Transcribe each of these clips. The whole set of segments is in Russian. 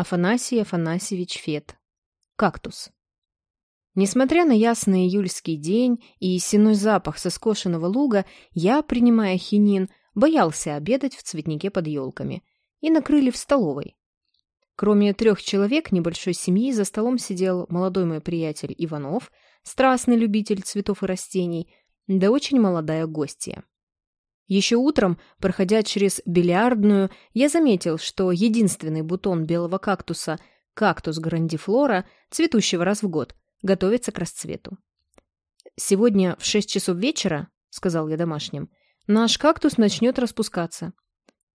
Афанасий Афанасьевич Фет. Кактус. Несмотря на ясный июльский день и сеной запах со скошенного луга, я, принимая хинин, боялся обедать в цветнике под елками. И накрыли в столовой. Кроме трех человек небольшой семьи за столом сидел молодой мой приятель Иванов, страстный любитель цветов и растений, да очень молодая гостья. Еще утром, проходя через бильярдную, я заметил, что единственный бутон белого кактуса, кактус грандифлора, цветущего раз в год, готовится к расцвету. «Сегодня в шесть часов вечера, — сказал я домашним, — наш кактус начнет распускаться.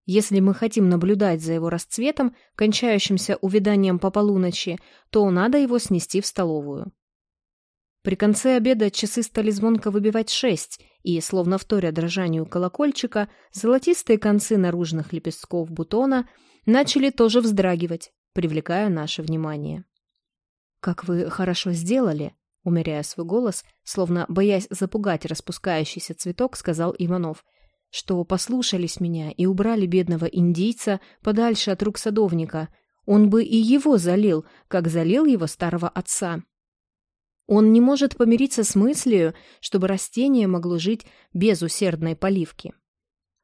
Если мы хотим наблюдать за его расцветом, кончающимся увяданием по полуночи, то надо его снести в столовую. При конце обеда часы стали звонко выбивать шесть, и, словно вторя дрожанию колокольчика, золотистые концы наружных лепестков бутона начали тоже вздрагивать, привлекая наше внимание. «Как вы хорошо сделали!» Умеряя свой голос, словно боясь запугать распускающийся цветок, сказал Иванов — что послушались меня и убрали бедного индийца подальше от рук садовника. Он бы и его залил, как залил его старого отца. Он не может помириться с мыслью, чтобы растение могло жить без усердной поливки.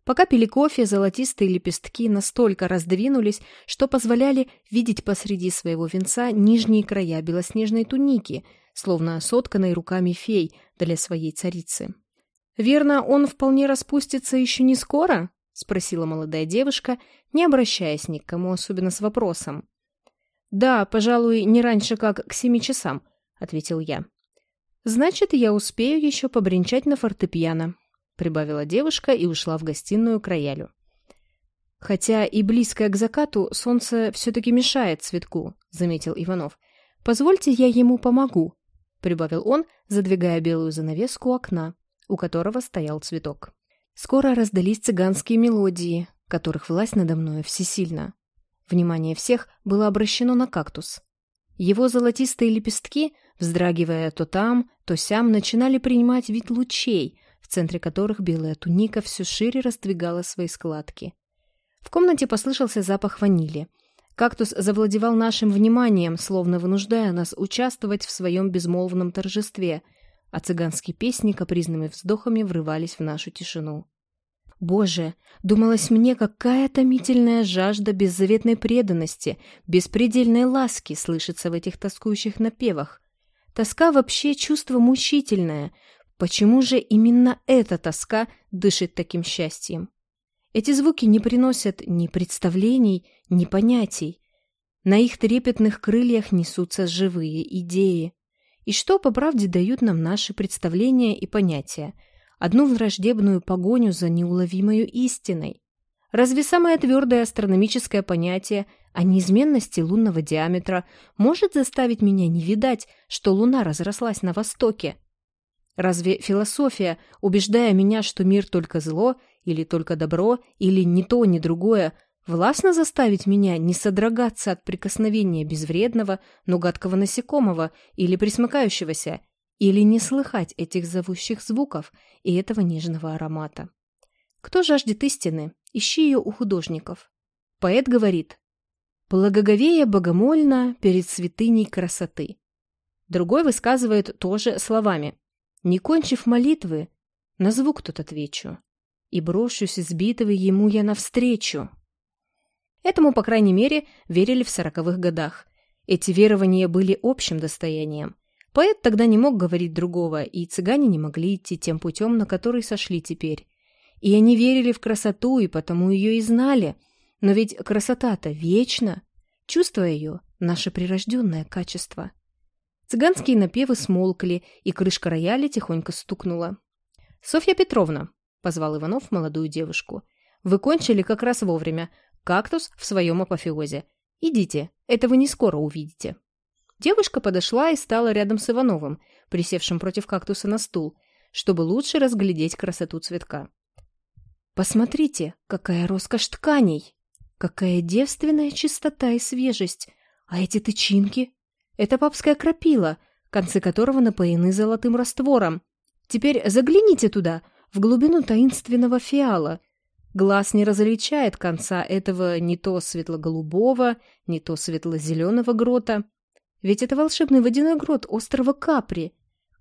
Пока пили кофе, золотистые лепестки настолько раздвинулись, что позволяли видеть посреди своего венца нижние края белоснежной туники, словно сотканной руками фей для своей царицы. «Верно, он вполне распустится еще не скоро?» — спросила молодая девушка, не обращаясь ни к кому, особенно с вопросом. «Да, пожалуй, не раньше, как к семи часам», — ответил я. «Значит, я успею еще побренчать на фортепиано», — прибавила девушка и ушла в гостиную к роялю. «Хотя и близкое к закату солнце все-таки мешает цветку», — заметил Иванов. «Позвольте, я ему помогу», — прибавил он, задвигая белую занавеску окна у которого стоял цветок. Скоро раздались цыганские мелодии, которых власть надо мной всесильна. Внимание всех было обращено на кактус. Его золотистые лепестки, вздрагивая то там, то сям, начинали принимать вид лучей, в центре которых белая туника все шире раздвигала свои складки. В комнате послышался запах ванили. Кактус завладевал нашим вниманием, словно вынуждая нас участвовать в своем безмолвном торжестве — а цыганские песни капризными вздохами врывались в нашу тишину. Боже, думалось мне, какая томительная жажда беззаветной преданности, беспредельной ласки слышится в этих тоскующих напевах. Тоска вообще чувство мучительное. Почему же именно эта тоска дышит таким счастьем? Эти звуки не приносят ни представлений, ни понятий. На их трепетных крыльях несутся живые идеи. И что, по правде, дают нам наши представления и понятия? Одну враждебную погоню за неуловимою истиной. Разве самое твердое астрономическое понятие о неизменности лунного диаметра может заставить меня не видать, что Луна разрослась на востоке? Разве философия, убеждая меня, что мир только зло, или только добро, или ни то, ни другое, Властно заставить меня не содрогаться от прикосновения безвредного, но гадкого насекомого или присмыкающегося, или не слыхать этих зовущих звуков и этого нежного аромата. Кто жаждет истины, ищи ее у художников. Поэт говорит «Благоговея богомольно перед святыней красоты». Другой высказывает тоже словами «Не кончив молитвы, на звук тут отвечу, и брошусь избитого ему я навстречу». Этому, по крайней мере, верили в сороковых годах. Эти верования были общим достоянием. Поэт тогда не мог говорить другого, и цыгане не могли идти тем путем, на который сошли теперь. И они верили в красоту, и потому ее и знали. Но ведь красота-то вечна. Чувство ее — наше прирожденное качество. Цыганские напевы смолкли, и крышка рояля тихонько стукнула. «Софья Петровна», — позвал Иванов молодую девушку, — «вы кончили как раз вовремя. Кактус в своем апофеозе. Идите, это вы не скоро увидите. Девушка подошла и стала рядом с Ивановым, присевшим против кактуса на стул, чтобы лучше разглядеть красоту цветка. «Посмотрите, какая роскошь тканей! Какая девственная чистота и свежесть! А эти тычинки? Это папская крапила, концы которого напоены золотым раствором. Теперь загляните туда, в глубину таинственного фиала — Глаз не различает конца этого не то светло-голубого, не то светло-зеленого грота. Ведь это волшебный водяной грот острова Капри.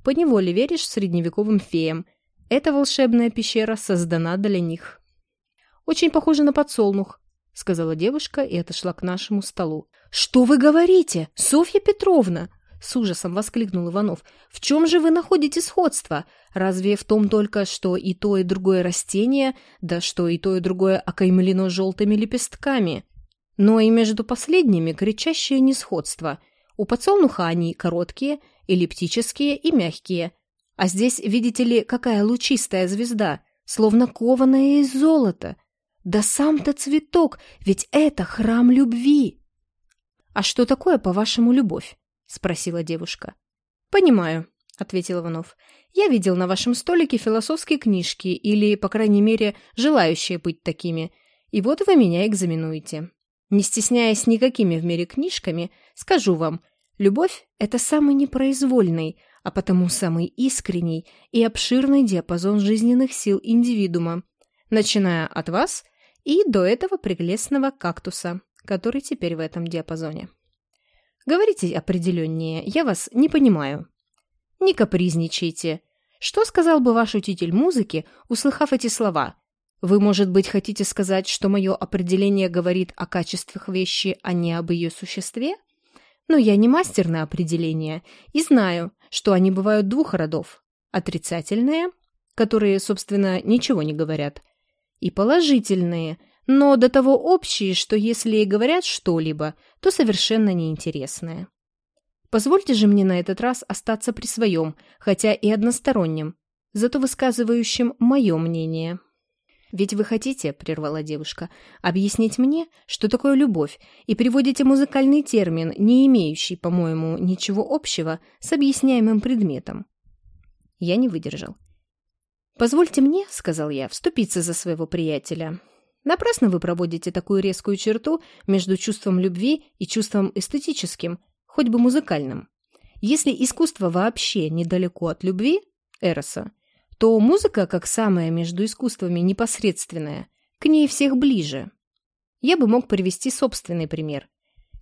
Поневоле веришь средневековым феям. Эта волшебная пещера создана для них. Очень похоже на подсолнух, — сказала девушка и отошла к нашему столу. «Что вы говорите, Софья Петровна?» С ужасом воскликнул Иванов. «В чем же вы находите сходство? Разве в том только, что и то, и другое растение, да что и то, и другое окаймлено желтыми лепестками? Но и между последними кричащее несходство. У подсолнуха они короткие, эллиптические и мягкие. А здесь, видите ли, какая лучистая звезда, словно кованая из золота. Да сам-то цветок, ведь это храм любви!» «А что такое, по-вашему, любовь?» — спросила девушка. «Понимаю», — ответил Иванов. «Я видел на вашем столике философские книжки, или, по крайней мере, желающие быть такими, и вот вы меня экзаменуете. Не стесняясь никакими в мире книжками, скажу вам, любовь — это самый непроизвольный, а потому самый искренний и обширный диапазон жизненных сил индивидуума, начиная от вас и до этого прелестного кактуса, который теперь в этом диапазоне. Говорите определеннее, я вас не понимаю. Не капризничайте. Что сказал бы ваш учитель музыки, услыхав эти слова? Вы, может быть, хотите сказать, что мое определение говорит о качествах вещи, а не об ее существе? Но я не мастер на определение и знаю, что они бывают двух родов. Отрицательные, которые, собственно, ничего не говорят, и положительные – но до того общие, что если и говорят что-либо, то совершенно неинтересное. Позвольте же мне на этот раз остаться при своем, хотя и одностороннем, зато высказывающем мое мнение. «Ведь вы хотите, — прервала девушка, — объяснить мне, что такое любовь, и приводите музыкальный термин, не имеющий, по-моему, ничего общего с объясняемым предметом». Я не выдержал. «Позвольте мне, — сказал я, — вступиться за своего приятеля. Напрасно вы проводите такую резкую черту между чувством любви и чувством эстетическим, хоть бы музыкальным. Если искусство вообще недалеко от любви, Эроса, то музыка, как самая между искусствами непосредственная, к ней всех ближе. Я бы мог привести собственный пример.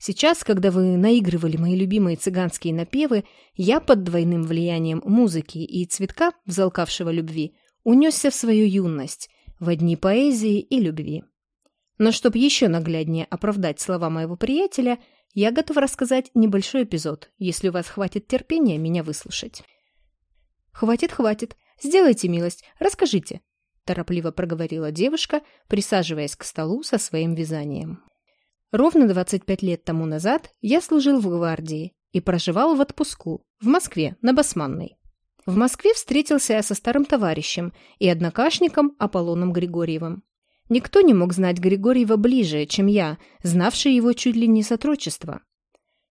Сейчас, когда вы наигрывали мои любимые цыганские напевы, я под двойным влиянием музыки и цветка, взалкавшего любви, унесся в свою юность в одни поэзии и любви. Но чтобы еще нагляднее оправдать слова моего приятеля, я готов рассказать небольшой эпизод, если у вас хватит терпения меня выслушать. «Хватит, хватит. Сделайте милость. Расскажите», – торопливо проговорила девушка, присаживаясь к столу со своим вязанием. Ровно 25 лет тому назад я служил в гвардии и проживал в отпуску в Москве на Басманной. В Москве встретился я со старым товарищем и однокашником Аполлоном Григорьевым. Никто не мог знать Григорьева ближе, чем я, знавший его чуть ли не сотрудничество.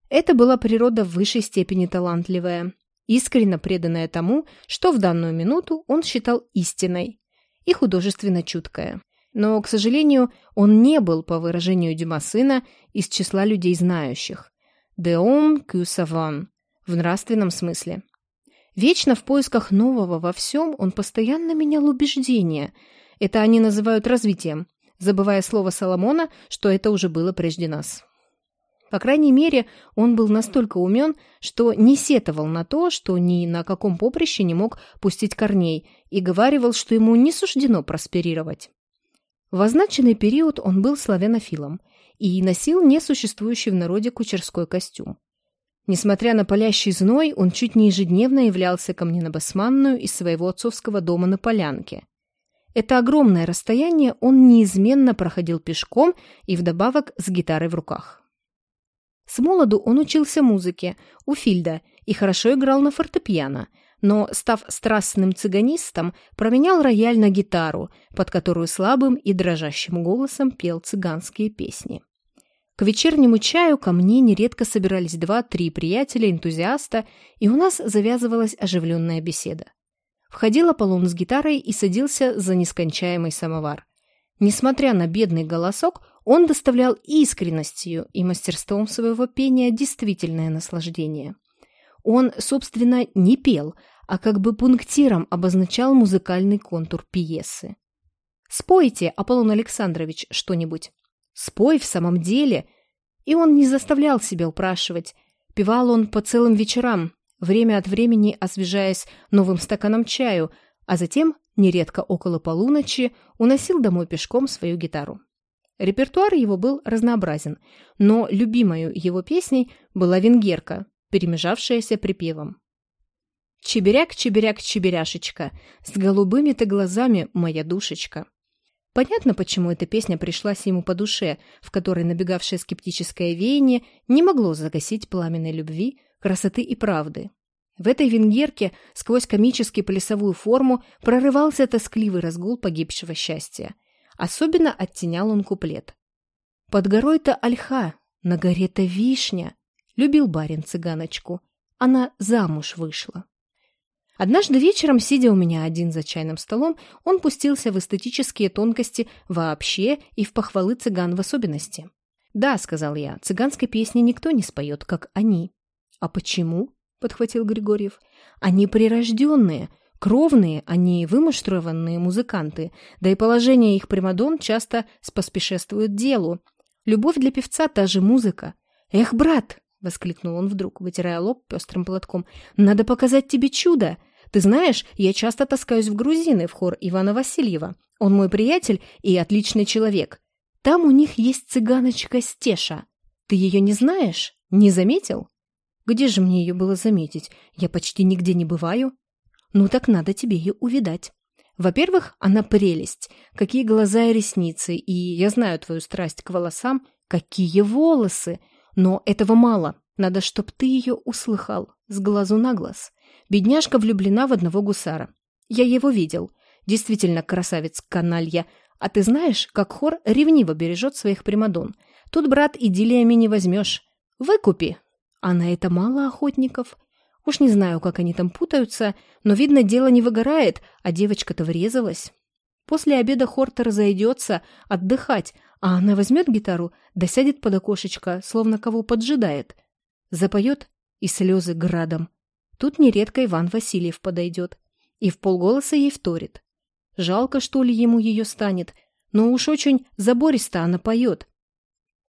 Это была природа в высшей степени талантливая, искренне преданная тому, что в данную минуту он считал истиной, и художественно чуткая. Но, к сожалению, он не был, по выражению Дюма сына, из числа людей знающих. «De homme que savant» в нравственном смысле. Вечно в поисках нового во всем он постоянно менял убеждения. Это они называют развитием, забывая слово Соломона, что это уже было прежде нас. По крайней мере, он был настолько умен, что не сетовал на то, что ни на каком поприще не мог пустить корней, и говаривал, что ему не суждено просперировать. В означенный период он был славянофилом и носил несуществующий в народе кучерской костюм. Несмотря на палящий зной, он чуть не ежедневно являлся ко мне на Басманную из своего отцовского дома на Полянке. Это огромное расстояние он неизменно проходил пешком и вдобавок с гитарой в руках. С молоду он учился музыке у Фильда и хорошо играл на фортепиано, но, став страстным цыганистом, променял рояль на гитару, под которую слабым и дрожащим голосом пел цыганские песни. К вечернему чаю ко мне нередко собирались два-три приятеля-энтузиаста, и у нас завязывалась оживленная беседа. Входил Аполлон с гитарой и садился за нескончаемый самовар. Несмотря на бедный голосок, он доставлял искренностью и мастерством своего пения действительное наслаждение. Он, собственно, не пел, а как бы пунктиром обозначал музыкальный контур пьесы. Спойте, Аполлон Александрович, что-нибудь. Спой в самом деле. И он не заставлял себя упрашивать. Певал он по целым вечерам, время от времени освежаясь новым стаканом чаю, а затем, нередко около полуночи, уносил домой пешком свою гитару. Репертуар его был разнообразен, но любимой его песней была венгерка, перемежавшаяся припевом. «Чеберяк, чеберяк, чеберяшечка, с голубыми ты глазами, моя душечка». Понятно, почему эта песня пришлась ему по душе, в которой набегавшее скептическое веяние не могло загасить пламенной любви, красоты и правды. В этой венгерке сквозь комически плясовую форму прорывался тоскливый разгул погибшего счастья. Особенно оттенял он куплет. «Под горой-то ольха, на горе-то вишня», — любил барин цыганочку. Она замуж вышла. Однажды вечером, сидя у меня один за чайным столом, он пустился в эстетические тонкости вообще и в похвалы цыган в особенности. «Да», — сказал я, — «цыганской песни никто не споет, как они». «А почему?» — подхватил Григорьев. «Они прирожденные, кровные, они вымуштрованные музыканты, да и положение их примадон часто споспешествует делу. Любовь для певца — та же музыка. Эх, брат!» — воскликнул он вдруг, вытирая лоб пестрым платком. «Надо показать тебе чудо! Ты знаешь, я часто таскаюсь в грузины в хор Ивана Васильева. Он мой приятель и отличный человек. Там у них есть цыганочка Стеша. Ты ее не знаешь? Не заметил?» «Где же мне ее было заметить? Я почти нигде не бываю». «Ну так надо тебе ее увидать». Во-первых, она прелесть. Какие глаза и ресницы. И я знаю твою страсть к волосам. Какие волосы! Но этого мало. Надо, чтоб ты ее услыхал. С глазу на глаз. Бедняжка влюблена в одного гусара. Я его видел. Действительно красавец-каналья. А ты знаешь, как хор ревниво бережет своих примадон. Тут, брат, идиллиями не возьмешь. Выкупи. А на это мало охотников. Уж не знаю, как они там путаются, но, видно, дело не выгорает, а девочка-то врезалась. После обеда Хорта разойдется отдыхать, а она возьмет гитару, да сядет под окошечко, словно кого поджидает. Запоет, и слезы градом. Тут нередко Иван Васильев подойдет. И в полголоса ей вторит. Жалко, что ли, ему ее станет, но уж очень забористо она поет.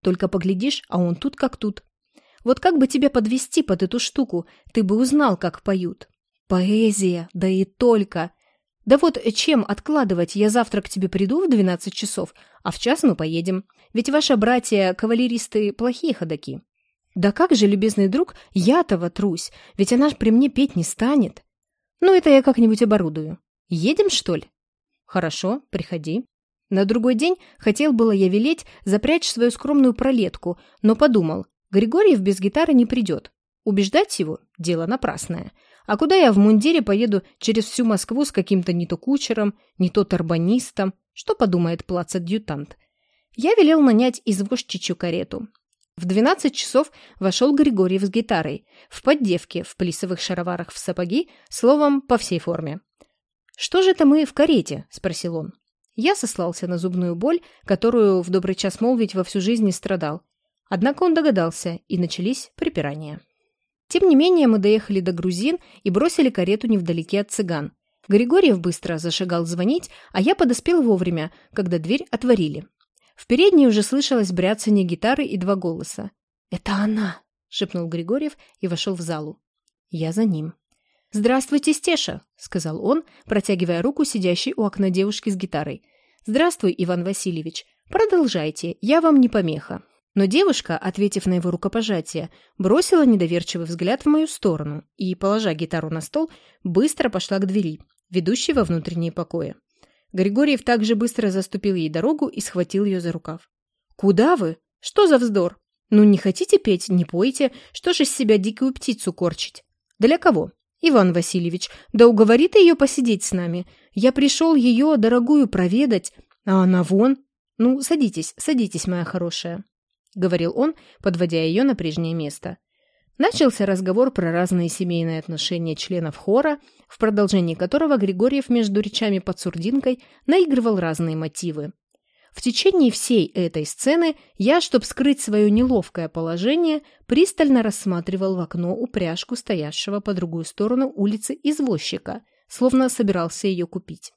Только поглядишь, а он тут как тут. Вот как бы тебя подвести под эту штуку, ты бы узнал, как поют. Поэзия, да и только. Да вот чем откладывать, я завтра к тебе приду в двенадцать часов, а в час мы поедем. Ведь ваши братья-кавалеристы плохие ходаки. Да как же, любезный друг, я-то трусь, ведь она ж при мне петь не станет. Ну, это я как-нибудь оборудую. Едем, что ли? Хорошо, приходи. На другой день хотел было я велеть запрячь свою скромную пролетку, но подумал, Григорьев без гитары не придет. Убеждать его – дело напрасное. А куда я в мундире поеду через всю Москву с каким-то не то кучером, не то тарбанистом? Что подумает плац-адъютант? Я велел нанять извозчичью карету. В 12 часов вошел Григорьев с гитарой, в поддевке, в плисовых шароварах в сапоги, словом, по всей форме. «Что же это мы в карете?» – спросил он. Я сослался на зубную боль, которую в добрый час молвить во всю жизнь не страдал, Однако он догадался, и начались припирания. Тем не менее, мы доехали до грузин и бросили карету невдалеке от цыган. Григорьев быстро зашагал звонить, а я подоспел вовремя, когда дверь отворили. В передней уже слышалось бряцание гитары и два голоса. «Это она!» — шепнул Григорьев и вошел в залу. Я за ним. «Здравствуйте, Стеша!» — сказал он, протягивая руку сидящей у окна девушки с гитарой. «Здравствуй, Иван Васильевич. Продолжайте, я вам не помеха». Но девушка, ответив на его рукопожатие, бросила недоверчивый взгляд в мою сторону и, положа гитару на стол, быстро пошла к двери, ведущей во внутренние покои. Григорьев также быстро заступил ей дорогу и схватил ее за рукав. «Куда вы? Что за вздор? Ну, не хотите петь, не пойте. Что же из себя дикую птицу корчить? Для кого? Иван Васильевич, да уговори ты ее посидеть с нами. Я пришел ее, дорогую, проведать, а она вон. Ну, садитесь, садитесь, моя хорошая». — говорил он, подводя ее на прежнее место. Начался разговор про разные семейные отношения членов хора, в продолжении которого Григорьев между речами под сурдинкой наигрывал разные мотивы. В течение всей этой сцены я, чтобы скрыть свое неловкое положение, пристально рассматривал в окно упряжку стоявшего по другую сторону улицы извозчика, словно собирался ее купить.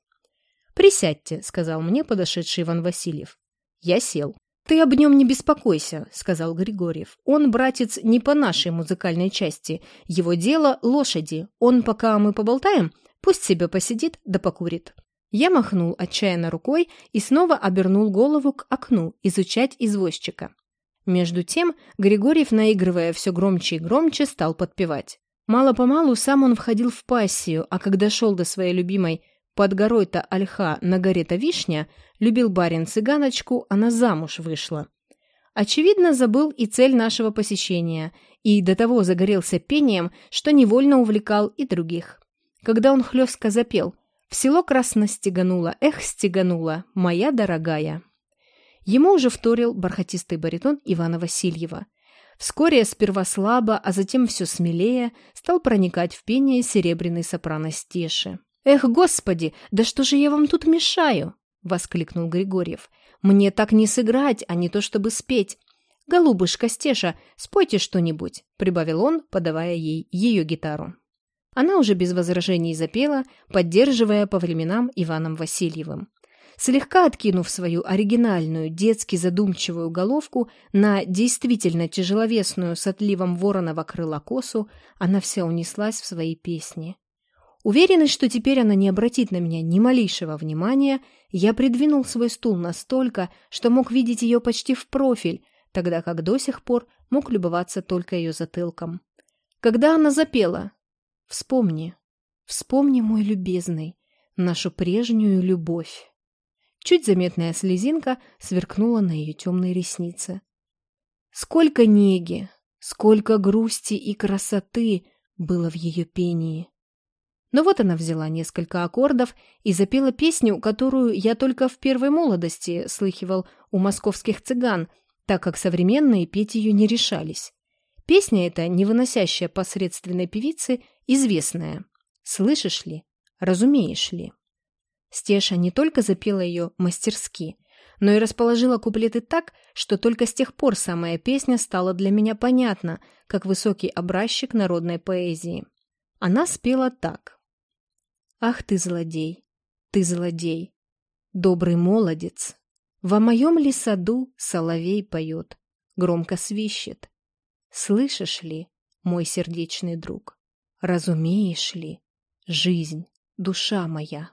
«Присядьте», — сказал мне подошедший Иван Васильев. Я сел. «Ты об нем не беспокойся», — сказал Григорьев. «Он, братец, не по нашей музыкальной части. Его дело — лошади. Он, пока мы поболтаем, пусть себе посидит да покурит». Я махнул отчаянно рукой и снова обернул голову к окну изучать извозчика. Между тем Григорьев, наигрывая все громче и громче, стал подпевать. Мало-помалу сам он входил в пассию, а когда шел до своей любимой «под горой-то ольха, на горе-то вишня», любил барин цыганочку, она замуж вышла. Очевидно, забыл и цель нашего посещения, и до того загорелся пением, что невольно увлекал и других. Когда он хлестко запел «В село красно стегануло, эх, стегануло, моя дорогая». Ему уже вторил бархатистый баритон Ивана Васильева. Вскоре сперва слабо, а затем все смелее стал проникать в пение серебряный сопрано Стеши. «Эх, господи, да что же я вам тут мешаю?» — воскликнул Григорьев. «Мне так не сыграть, а не то чтобы спеть. Голубушка Стеша, спойте что-нибудь», — прибавил он, подавая ей ее гитару. Она уже без возражений запела, поддерживая по временам Иваном Васильевым слегка откинув свою оригинальную, детски задумчивую головку на действительно тяжеловесную с отливом вороного крыла косу, она вся унеслась в свои песни. Уверенный, что теперь она не обратит на меня ни малейшего внимания, я придвинул свой стул настолько, что мог видеть ее почти в профиль, тогда как до сих пор мог любоваться только ее затылком. Когда она запела «Вспомни, вспомни, мой любезный, нашу прежнюю любовь». Чуть заметная слезинка сверкнула на ее темные ресницы. Сколько неги, сколько грусти и красоты было в ее пении. Но вот она взяла несколько аккордов и запела песню, которую я только в первой молодости слыхивал у московских цыган, так как современные петь ее не решались. Песня эта, не выносящая посредственной певицы, известная. Слышишь ли? Разумеешь ли? Стеша не только запела ее мастерски, но и расположила куплеты так, что только с тех пор самая песня стала для меня понятна, как высокий образчик народной поэзии. Она спела так. «Ах ты, злодей, ты злодей, добрый молодец, во моем ли саду соловей поет, громко свищет. Слышишь ли, мой сердечный друг, разумеешь ли, жизнь, душа моя?»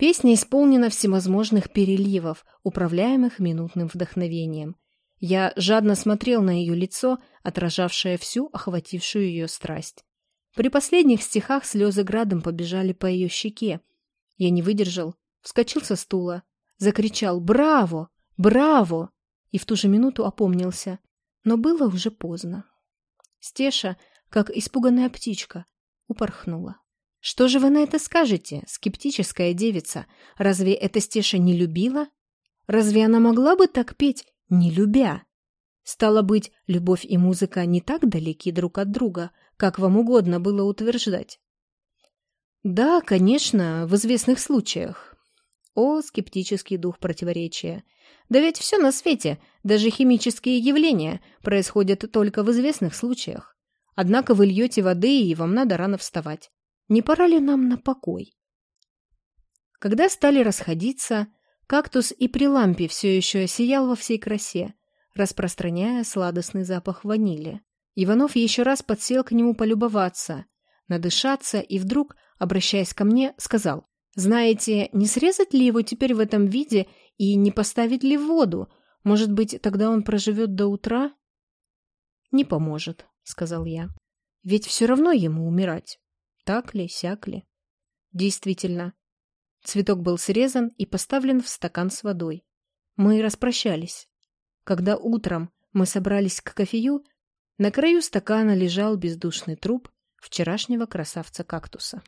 Песня исполнена всевозможных переливов, управляемых минутным вдохновением. Я жадно смотрел на ее лицо, отражавшее всю охватившую ее страсть. При последних стихах слезы градом побежали по ее щеке. Я не выдержал, вскочил со стула, закричал «Браво! Браво!» и в ту же минуту опомнился. Но было уже поздно. Стеша, как испуганная птичка, упорхнула. «Что же вы на это скажете, скептическая девица? Разве эта Стеша не любила? Разве она могла бы так петь, не любя?» Стало быть, любовь и музыка не так далеки друг от друга, как вам угодно было утверждать. Да, конечно, в известных случаях. О, скептический дух противоречия. Да ведь все на свете, даже химические явления, происходят только в известных случаях. Однако вы льете воды, и вам надо рано вставать. Не пора ли нам на покой? Когда стали расходиться, кактус и при лампе все еще сиял во всей красе, распространяя сладостный запах ванили. Иванов еще раз подсел к нему полюбоваться, надышаться и вдруг, обращаясь ко мне, сказал, «Знаете, не срезать ли его теперь в этом виде и не поставить ли в воду? Может быть, тогда он проживет до утра?» «Не поможет», — сказал я. «Ведь все равно ему умирать». Так ли, сяк ли? Действительно. Цветок был срезан и поставлен в стакан с водой. Мы распрощались. Когда утром мы собрались к кофею, на краю стакана лежал бездушный труп вчерашнего красавца-кактуса.